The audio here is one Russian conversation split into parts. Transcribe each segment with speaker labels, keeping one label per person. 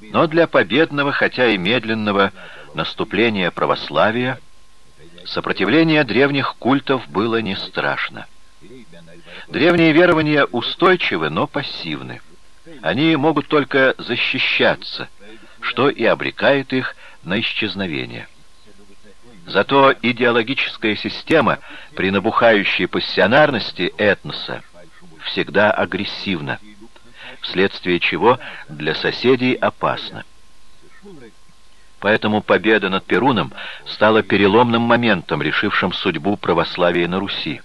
Speaker 1: Но для победного, хотя и медленного, наступления православия сопротивление древних культов было не страшно. Древние верования устойчивы, но пассивны. Они могут только защищаться, что и обрекает их на исчезновение. Зато идеологическая система при набухающей пассионарности этноса всегда агрессивна, вследствие чего для соседей опасно. Поэтому победа над Перуном стала переломным моментом, решившим судьбу православия на Руси.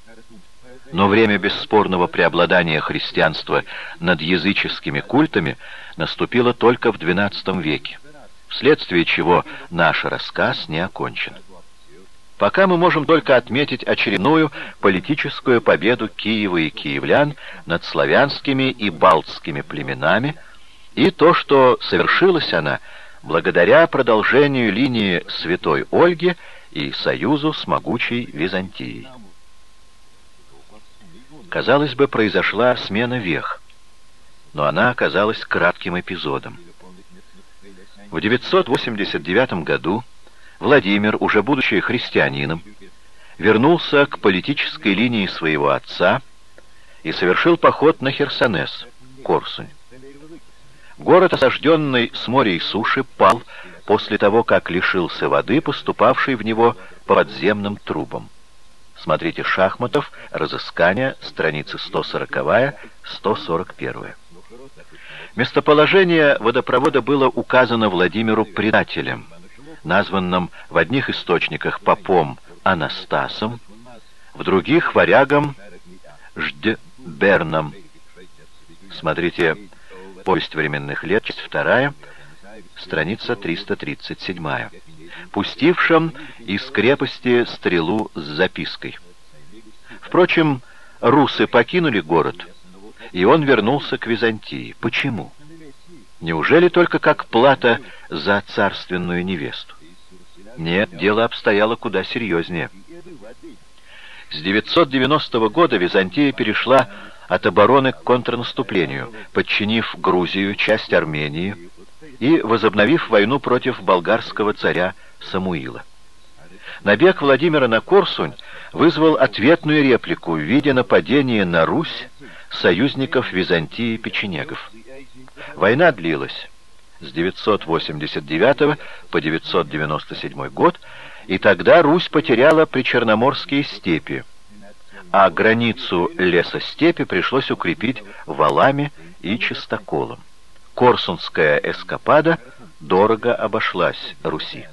Speaker 1: Но время бесспорного преобладания христианства над языческими культами наступило только в XII веке, вследствие чего наш рассказ не окончен. Пока мы можем только отметить очередную политическую победу Киева и киевлян над славянскими и балтскими племенами, и то, что совершилась она благодаря продолжению линии Святой Ольги и союзу с могучей Византией. Казалось бы, произошла смена вех, но она оказалась кратким эпизодом. В 989 году Владимир, уже будучи христианином, вернулся к политической линии своего отца и совершил поход на Херсонес, Корсунь. Город, осажденный с моря и суши, пал после того, как лишился воды, поступавшей в него по подземным трубам. Смотрите «Шахматов. Разыскание», страницы 140-141. Местоположение водопровода было указано Владимиру предателем, названным в одних источниках попом Анастасом, в других варягом Ждберном. Смотрите «Повесть временных лет», часть вторая, страница 337 пустившим из крепости стрелу с запиской. Впрочем, русы покинули город, и он вернулся к Византии. Почему? Неужели только как плата за царственную невесту? Нет, дело обстояло куда серьезнее. С 990 года Византия перешла от обороны к контрнаступлению, подчинив Грузию, часть Армении и возобновив войну против болгарского царя Самуила. Набег Владимира на Корсунь вызвал ответную реплику в виде нападения на Русь союзников Византии печенегов. Война длилась с 989 по 997 год, и тогда Русь потеряла причерноморские степи, а границу лесостепи пришлось укрепить валами и чистоколом. Корсунская эскапада дорого обошлась Руси.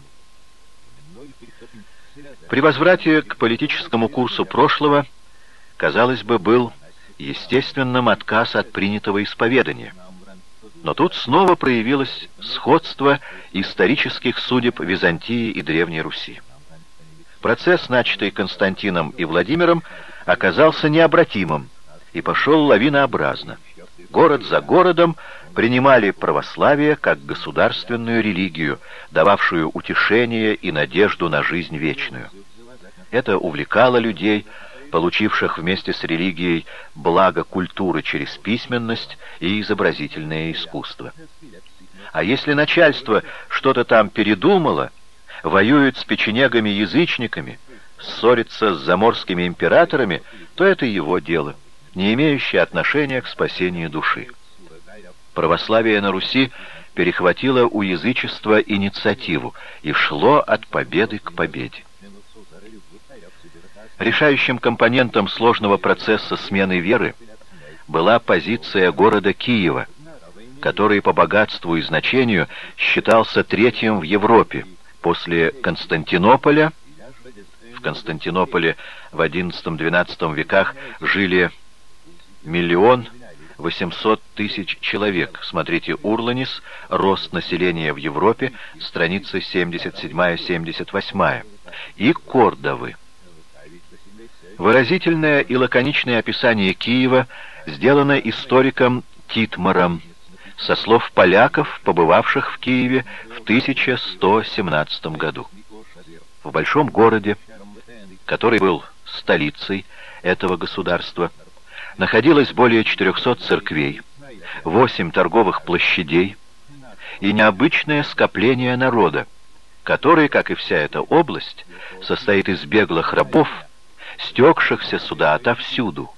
Speaker 1: При возврате к политическому курсу прошлого, казалось бы, был естественным отказ от принятого исповедания. Но тут снова проявилось сходство исторических судеб Византии и Древней Руси. Процесс, начатый Константином и Владимиром, оказался необратимым и пошел лавинообразно. Город за городом принимали православие как государственную религию, дававшую утешение и надежду на жизнь вечную. Это увлекало людей, получивших вместе с религией благо культуры через письменность и изобразительное искусство. А если начальство что-то там передумало, воюет с печенегами-язычниками, ссорится с заморскими императорами, то это его дело, не имеющее отношения к спасению души. Православие на Руси перехватило у язычества инициативу и шло от победы к победе. Решающим компонентом сложного процесса смены веры была позиция города Киева, который по богатству и значению считался третьим в Европе после Константинополя. В Константинополе в XI-XII веках жили миллион 800 тысяч человек. Смотрите Урланис, рост населения в Европе, страницы 77-78. И Кордовы. Выразительное и лаконичное описание Киева сделано историком Титмаром со слов поляков, побывавших в Киеве в 1117 году. В большом городе, который был столицей этого государства, находилось более 400 церквей, 8 торговых площадей и необычное скопление народа, который, как и вся эта область, состоит из беглых рабов, стекшихся сюда отовсюду,